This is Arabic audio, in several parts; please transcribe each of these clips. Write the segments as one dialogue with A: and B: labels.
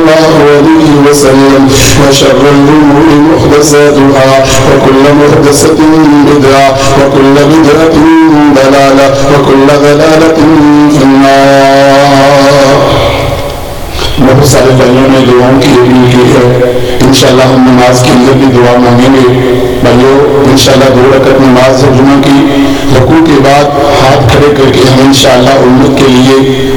A: عليه وسلم وشر الأمور محدثاتها وكل محدثة بدعة وكل بدعة ضلالة وكل ضلالة في النار بہت سارے بھائیوں نے دعاؤں کے لیے لکھی ہے انشاءاللہ ہم نماز کے اندر بھی دعا مانگیں گے۔ بھائیوں، انشاءاللہ دو رکعت نماز ہے جمعہ کی۔ رکوع کے بعد ہاتھ کھڑے کر کے ہم انشاءاللہ امت کے لیے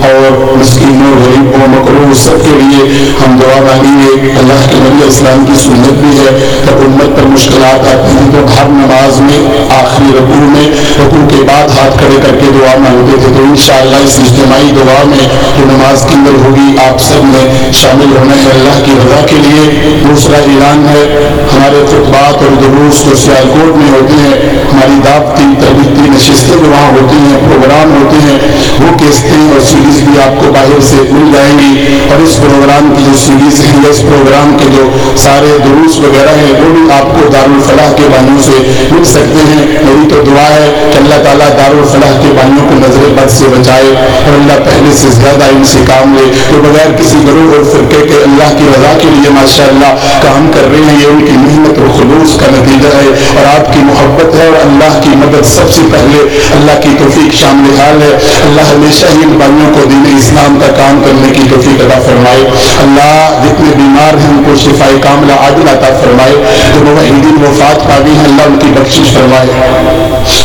A: اور مسکینوں، غریبوں، مقروضوں، سب کے لیے ہم دعا مانگیں گے۔ اللہ کے نبی اسلام کی سنت بھی ہے جب امت پر مشکلات آتی ہیں تو ہر نماز میں، آخری رکوع میں رکوع کے بعد ہاتھ کھڑے کر کے دعا مانگتے تھے۔ تو انشاءاللہ اس اجتماعی دعا میں جو نماز کے اندر ہوگی، آپ سب نے شامل ہونے کا اللہ کی رضا کے لیے دوسرا اعلان ہے۔ ہمارے خطبات اور دروس جو سیالکوٹ میں ہوتے ہیں، ہماری دعوتی تربیتی نشستیں جو وہاں ہوتی ہیں، پروگرام ہوتے ہیں۔ وہ قسطیں اور سیریز بھی آپ کو باہر سے مل جائیں گی۔ اور اس پروگرام کی جو سیریز ہے اس پروگرام کے جو سارے دروس وغیرہ ہیں، وہ بھی آپ کو دارالفلاح کے بانیوں سے مل سکتے ہیں۔ میری تو دعا ہے کہ اللہ تعالیٰ دارالفلاح کے بانیوں کو نظر بد سے بچائے اور اللہ پہلے سے زیادہ ان سے کام لے۔ تو بغیر کسی گروہ اور فرقے کے اللہ کی رضا کے لیے ماشاءاللہ کام کر رہے ہیں، یہ ان کی محنت اور خلوص کا نتیجہ ہے اور آپ کی محبت ہے اور اللہ کی مدد سب سے پہلے اللہ کی توفیق شامل حال ہے۔ اللہ ہمیشہ ہی ان بھائیوں کو دین اسلام کا کام کرنے کی توفیق عطا فرمائے۔ اللہ جتنے بیمار ہیں، ان کو شفا کاملہ عاجلہ عطا فرمائے۔ جو موحدین وفات پا گئی ہیں، اللہ ان کی بخشش فرمائے۔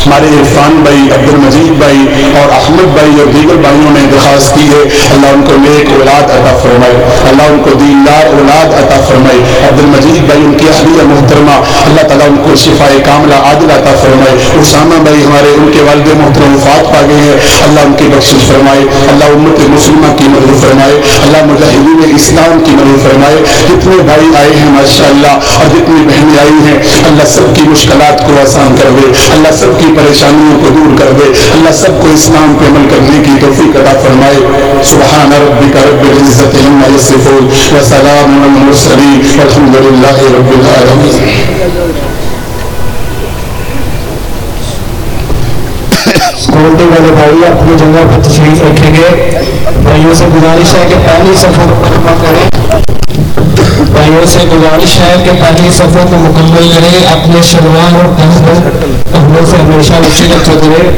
A: ہمارے عرفان بھائی عبد المجید بھائی اور احمد بھائی اور دیگر بھائیوں نے درخواست کی ہے، اللہ ان کو نیک اولاد عطا فرمائے۔ فرمائے اللہ ان کو دین دار اولاد عطا فرمائے عبد المجید بھائی ان کی اہلیہ محترمہ، اللہ تعالیٰ ان کو شفا کاملہ عاجلہ عطا فرمائے اسامہ بھائی ہمارے ان کے والد محترم وفات پا گئے ہیں، اللہ ان کی بخشش فرمائے، اللہ امت مسلمہ کی مدد فرمائے، اللہ مجاہدین اسلام کی مدد فرمائے، جتنے بھائی آئے ہیں ماشاء اللہ اور جتنی بہنیں آئی ہیں، اللہ سب کی مشکلات کو آسان کر دے، اللہ سب کی پریشانیوں کو دور کر
B: دے، اللہ سب کو اسلام پہ عمل کرنے کی توفیق عطا فرمائے، سبحان ربک رب العزت عما يصفون وسلام على المرسلين والحمد لله رب العالمين. بولنے والے بھائی، اپنی جگہ پر تشریف رکھیں گے۔ بھائیوں سے گزارش ہے کہ پہلی صفحوں کو مکمل کریں۔ بھائیوں سے گزارش ہے کہ پہلی صفحوں کو مکمل کریں، اپنے شلوار اور پہنوں سے ہمیشہ اسی رکھتے رہے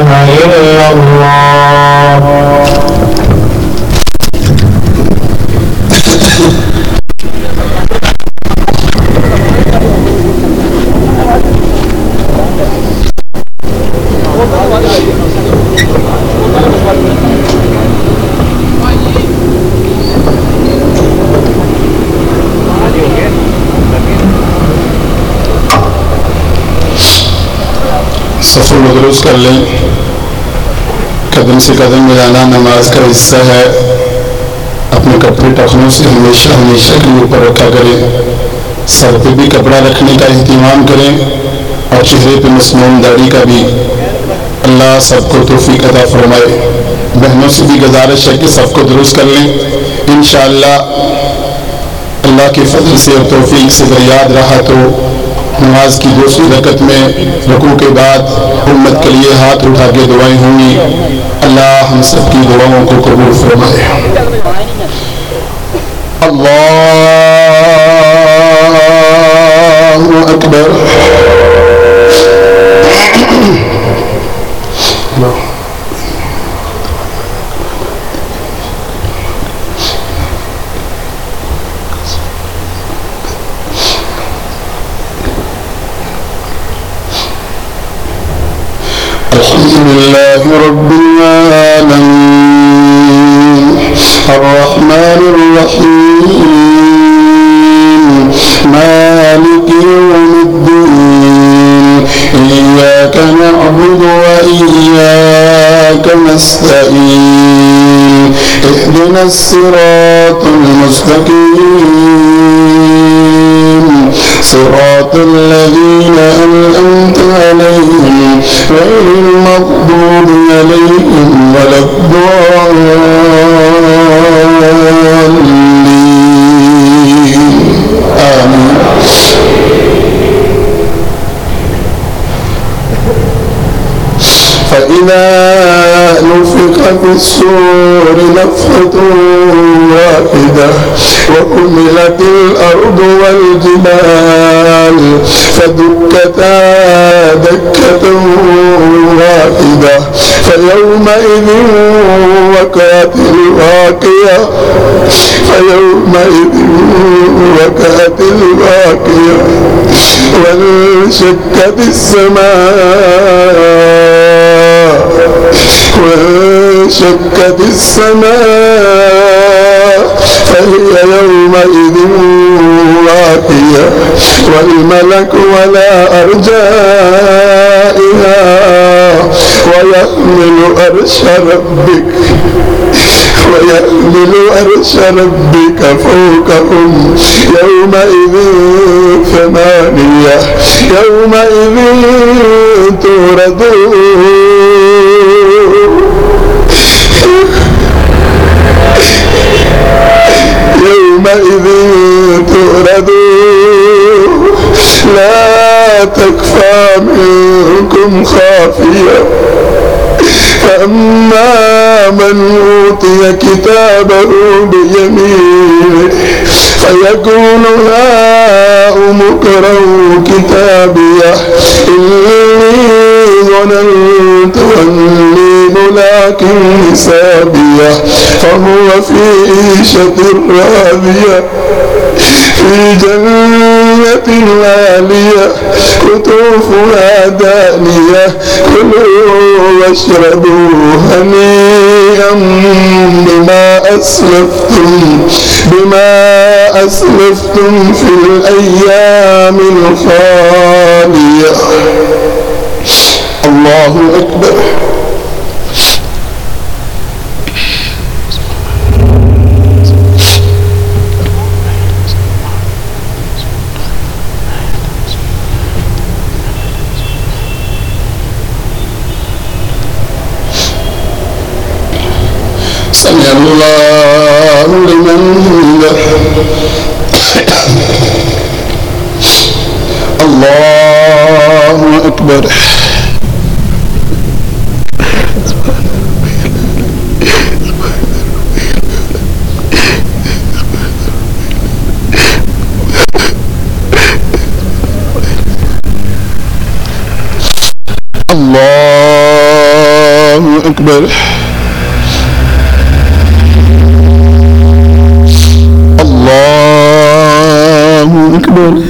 B: إلا الله
A: صفیں درست کر لیں۔ قدم سے قدم ملانا نماز کا حصہ ہے۔ اپنے کپڑے ٹخنوں سے ہمیشہ ہمیشہ کے اوپر رکھا کریں۔ سر پہ بھی کپڑا رکھنے کا اہتمام کریں اور چہرے پہ مسنون داڑھی کا بھی۔ اللہ سب کو توفیق عطا فرمائے۔ بہنوں سے بھی گزارش ہے کہ صف کو درست کر لیں۔ انشاءاللہ اللہ کے فضل سے اور توفیق سے یاد رہا تو نماز کی دوسری رکعت میں رکوع کے بعد امت کے لیے ہاتھ اٹھا کے دعائیں ہوں گی۔ اللہ ہم سب کی دعاؤں کو قبول فرمائے۔ اللہ الصور نفخة واحدة وحملت الأرض والجبال فدكتا دكة واحدة فيومئذ وقعت الواقية فيومئذ وقعت الواقية وانشقت السماء وانشقت السماء فهي يومئذ واقية والملك ولا أرجائها ويحمل أرش ربك ويحمل أرش ربك فوقهم يومئذ ثمانية يومئذ توردون يومئذ تؤردون لا تكفى منكم خافية. فأما من أوتي كتابه بيمينه فيكون هاؤم اقرءوا كتابيه إني ظننت أني ملاك حسابية فهو في عيشة راضية في جنة عالية قطوفها دانية كلوا واشربوا هنيئا بما أسلفتم بما أسلفتم في الأيام الخالية. الله أكبر. الله لمن حمده الله أكبر. الله أكبر. الله أكبر.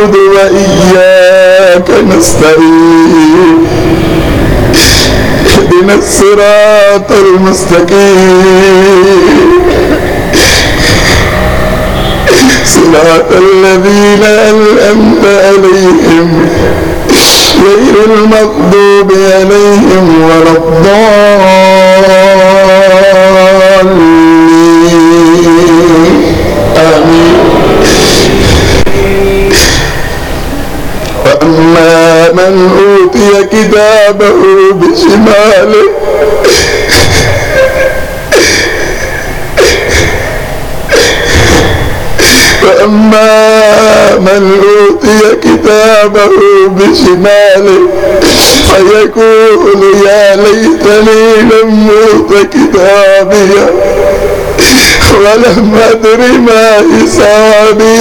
A: نعبد وإياك نستعين. اهدنا الصراط المستقيم. صراط الذين أنعمت عليهم غير المغضوب عليهم ولا الضالين. من أوتي كتابه بشماله فأما من أوتي كتابه بشماله فيقول يا ليتني لم أوت كتابي ولم أدر ما حسابي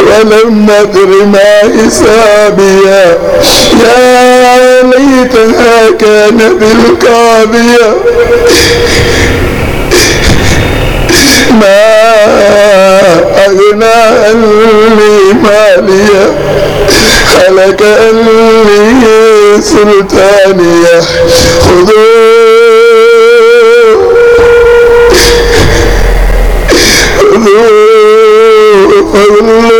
A: ولم أدر ما حسابي يا ليتها كانت القاضية. ما أغنى عني مالية. هلك عني سلطانية. خذوا. خذوا.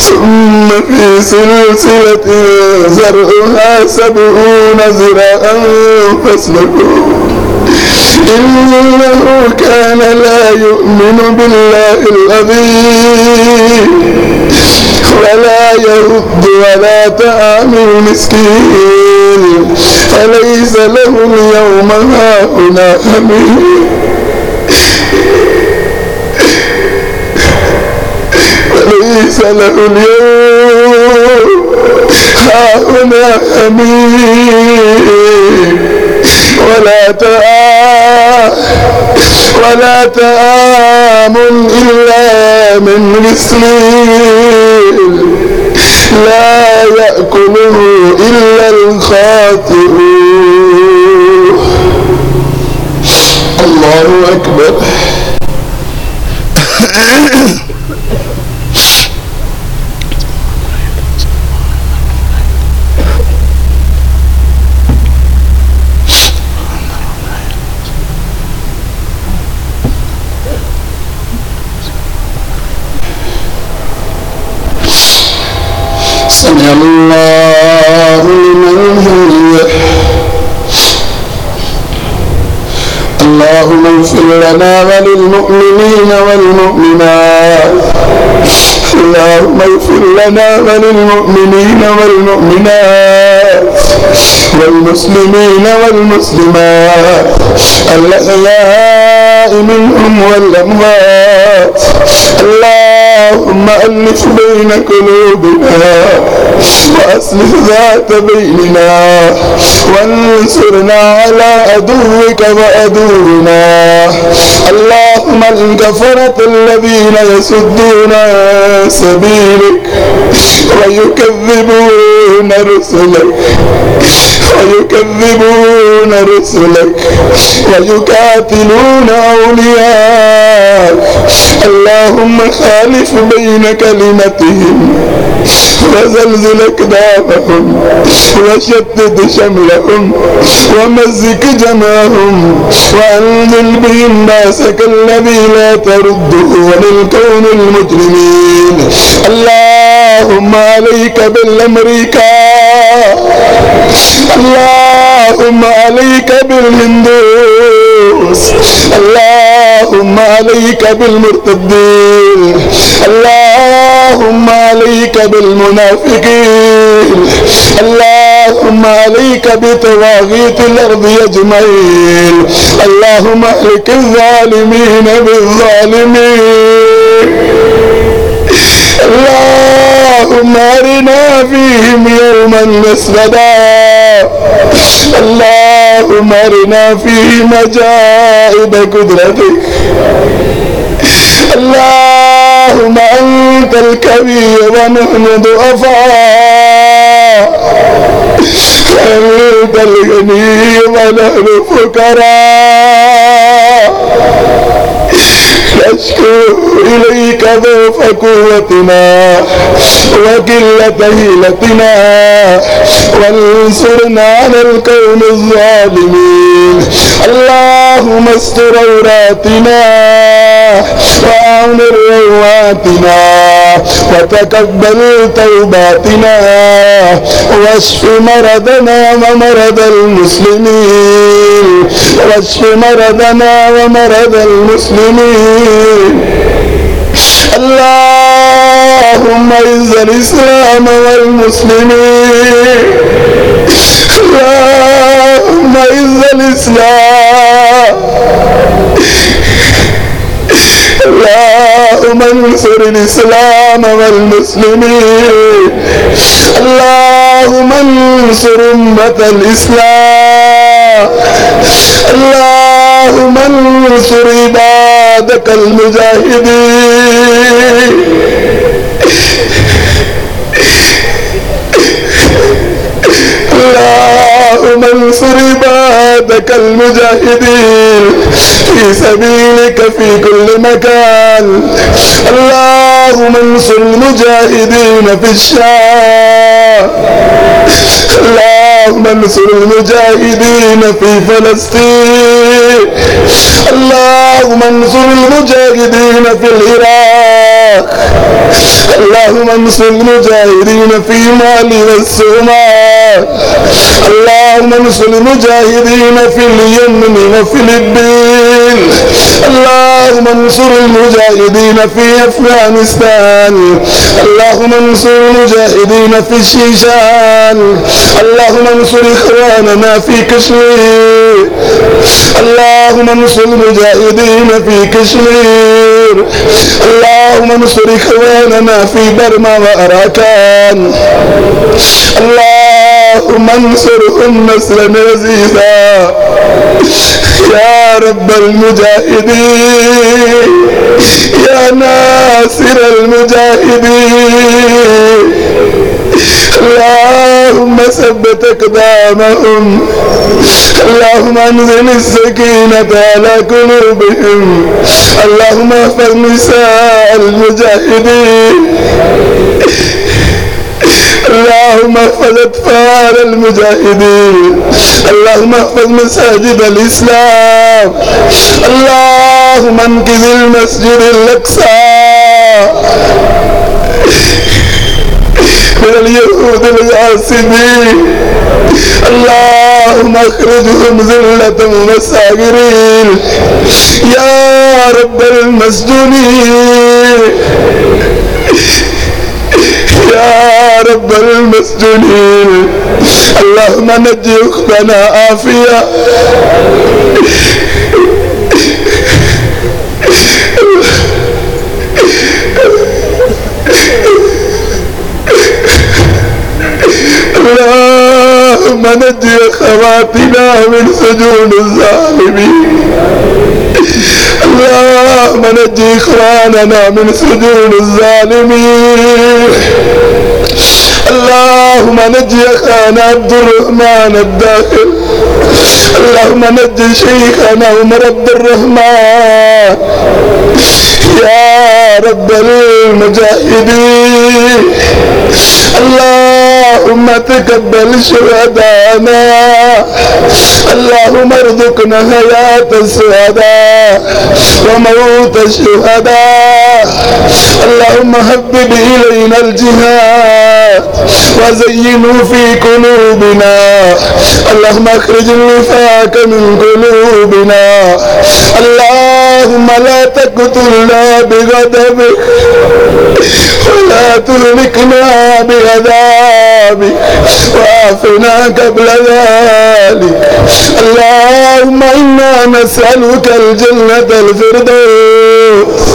A: ثم في سلسلة زرعها سبعون ذراعا فاسلكوه إنه كان لا يؤمن بالله العظيم ولا يرد ولا طعام المسكين فليس له اليوم هاهنا حميم ليس له اليوم. هاهنا حميم ولا تآم ولا تآم إلا من غسلين لا يأكله إلا الخاطئون. الله أكبر. الله لمن حمده اللهم اغفر لنا وللمؤمنين والمؤمنات. اللهم اغفر لنا وللمؤمنين والمؤمنات. والمسلمين والمسلمات. الأحياء منهم والأموات. اللهم ألف بين قلوبنا وأصلح ذات بيننا وانصرنا على عدوك وعدونا. اللهم الكفرة الذين يصدون عن سبيلك ويكذبون رسلك ويكذبون رسلك ويقاتلون أولياءك اللهم خالف بين كلمتهم وزلزل أقدامهم وشتت شملهم ومزق جمعهم وأنزل بهم باسك الذي لا ترده للكون المجرمين. اللهم عليك بالأمريكا. اللهم عليك بالهندوس. اللهم عليك بالمرتدين. اللهم عليك بالمنافقين. اللهم عليك بطواغيت الأرض أجمعين. اللهم أهلك الظالمين بالظالمين. اللهم أرنا فيهم يوما مسجدا اللهم أرنا فيهم عجائب قدرتك. اللهم أنت الكبير ونحن ضعفاء. أنت الغني ونحن فقراء نشكو إليك ضعف قوتنا وقلة هيلتنا وانصرنا على القوم الظالمين. اللهم استر عوراتنا. وأعمر رواتنا وتقبل توباتنا واشف مرضنا ومرض المسلمين واشف مرضنا ومرض المسلمين. اللهم اعز الإسلام والمسلمين. اللهم اعز الإسلام. اللهم انصر الإسلام والمسلمين. اللهم انصر أمة الإسلام. اللهم انصر عبادك المجاهدين. اللهم انصر عبادك المجاهدين في سبيلك في كل مكان. اللهم انصر المجاهدين في الشام. اللهم انصر المجاهدين في فلسطين. اللهم انصر المجاهدين في العراق. اللهم انصر المجاهدين في مالي والصومال. اللهم انصر المجاهدين في اليمن وفلبين اللهم انصر المجاهدين في أفغانستان. اللهم انصر المجاهدين في الشيشان. اللهم انصر إخواننا في كشمير. اللهم انصر المجاهدين في كشمير. اللهم انصر إخواننا في برما وأراكان. اللهم انصرهم نصرا عزيزا يا رب المجاهدين يا ناصر المجاهدين. اللهم ثبت اقدامهم اللهم انزل السكينة على قلوبهم اللهم احفظ نساء المجاهدين. اللهم احفظ اطفال المجاهدين. اللهم احفظ مساجد الإسلام. اللهم انقذ المسجد الأقصى. من اليهود الغاصبين اللهم اخرجهم ذلة ومساجرين يا رب المسجونين. يا رب المسجونين. اللهم نجي أختنا عافيه اللهم نجي خواتنا من سجون الظالمين. اللهم نجي إخواننا من سجون الظالمين. اللهم نجي اخانا عبد الرحمن الداخل. اللهم نجي شيخنا عمر عبد الرحمن. يا رب المجاهدين اللهم تقبل شهدانا. اللهم ارزقنا حياة الشهداء وموت الشهداء اللهم حبب إلينا الجهاد وزينه في قلوبنا. اللهم أخرج النفاق من قلوبنا. اللهم لا تقتلنا بغضبك ولا تهلكنا بعذابك وعافنا قبل ذلك. اللهم إنا نسألك الجنة الفردوس.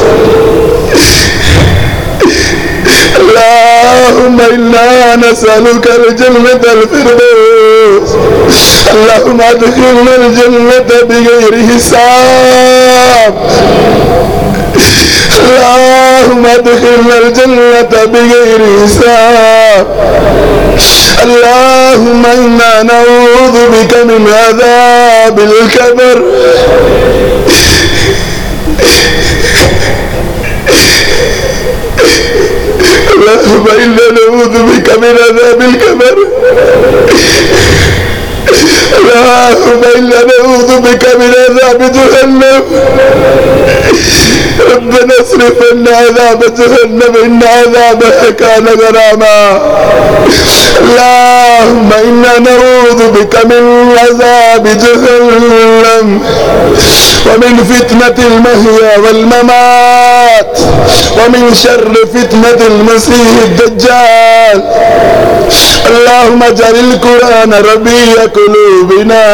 A: اللهم إنا نسألك الجنة الفردوس. اللهم ادخلنا الجنة بغير حساب. اللهم ادخلنا الجنة بغير حساب. اللهم إنا نعوذ بك من عذاب الكبر اللهم إنا نعوذ بك من عذاب الكبر اللهم إنا نعوذ بك من عذاب جهنم ربنا اصرف عنا عذاب جهنم إن عذابها كان غراما اللهم إنا نعوذ بك من عذاب جهنم ومن فتنة المحيا والممات ومن شر فتنة المسيح الدجال اللهم اجعل القرآن ربيع قلوبنا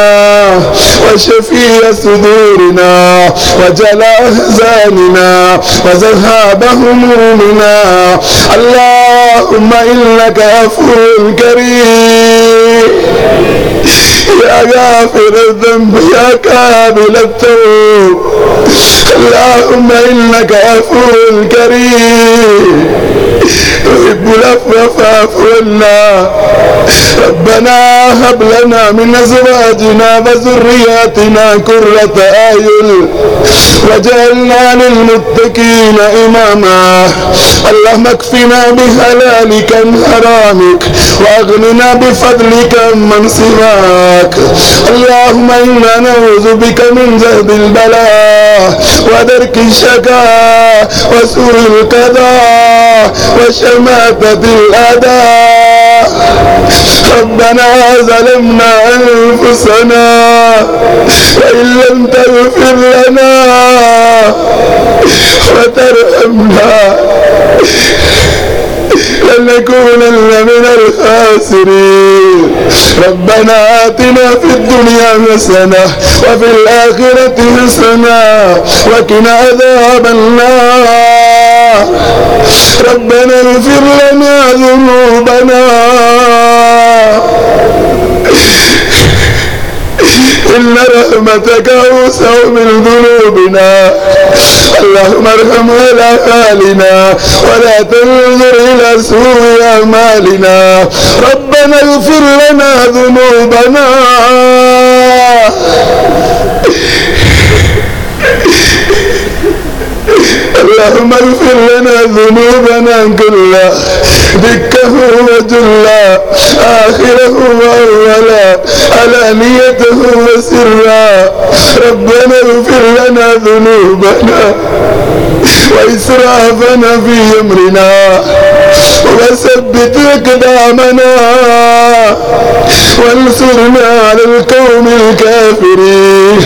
A: وشفيع صدورنا وجلاء أحزاننا وذهاب همومنا. اللهم إنك عفو كريم. يا غافر الذنب يا كامل التوب. اللهم إنك عفو كريم. تحب العفو فاعف عنا. ربنا هب لنا من أزواجنا وذرياتنا قرة أعين. وجعلنا للمتقين إماما. اللهم اكفنا بحلالك عن حرامك وأغننا بفضلك عمن سواك. اللهم إنا نعوذ بك من جهد البلاء ودرك الشقاء وسوء القضاء وشماتة الأداء. ربنا ظلمنا أنفسنا وإن لم تغفر لنا وترحمنا. لنكونن من الخاسرين. ربنا آتنا في الدنيا حسنة وفي الآخرة حسنة وقنا عذاب النار. ربنا اغفر لنا ذنوبنا. إن رحمتك أوسع من ذنوبنا. اللهم ارحم حالنا ولا تنظر إلى سوء أعمالنا. ربنا اغفر لنا ذنوبنا. اللهم اغفر لنا ذنوبنا كلها. دكه وجلا آخره وأولا علانيته وسرا. ربنا اغفر لنا ذنوبنا وإسرافنا في أمرنا وثبت أقدامنا وانصرنا على القوم الكافرين.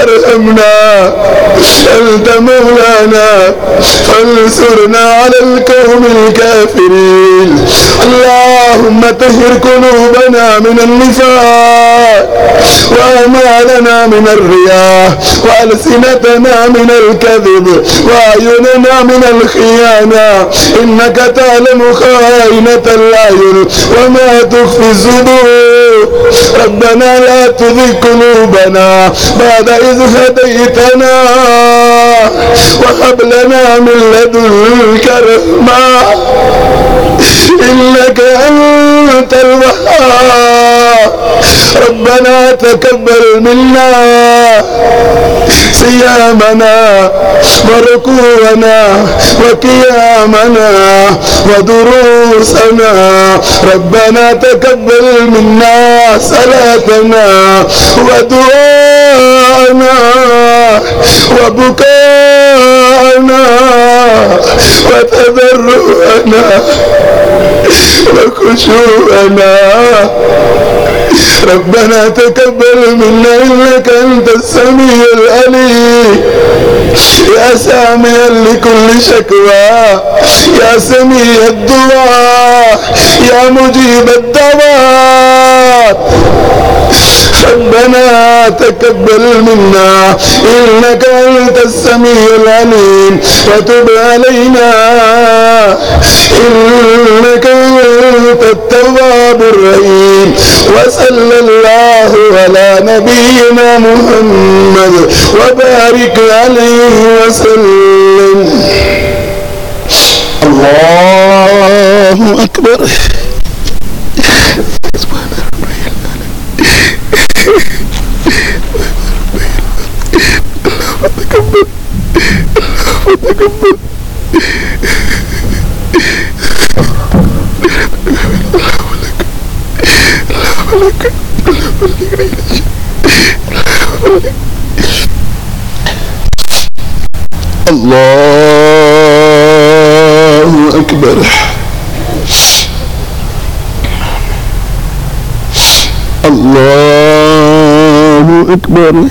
A: وارحمنا. أنت مولانا فانصرنا على القوم الكافرين. اللهم طهر قلوبنا من النفاق. وأعمالنا من الرياء وألسنتنا من الكذب. وأعيننا من الخيانة. إنك تعلم خائنة الأعين. وما تخفي الصدور ربنا لا تزغ قلوبنا بعد إذ هديتنا وهب لنا من لدنك رحمة. إنك أنت الوهاب. ربنا تقبل منا صيامنا وركوعنا وقيامنا ودروسنا. ربنا تقبل منا صلاتنا ودعاءنا وبكاءنا. وتضرعنا وخشوعنا ربنا تقبل منا إنك أنت السميع العليم. يا سامع لكل شكوى. يا سميع الدعاء. يا مجيب الدعوات ربنا تقبل منا إنك أنت السميع العليم. وتب علينا. إنك أنت التواب الرحيم. وصلى الله على نبينا محمد وبارك عليه وسلم. الله أكبر الله أكبر الله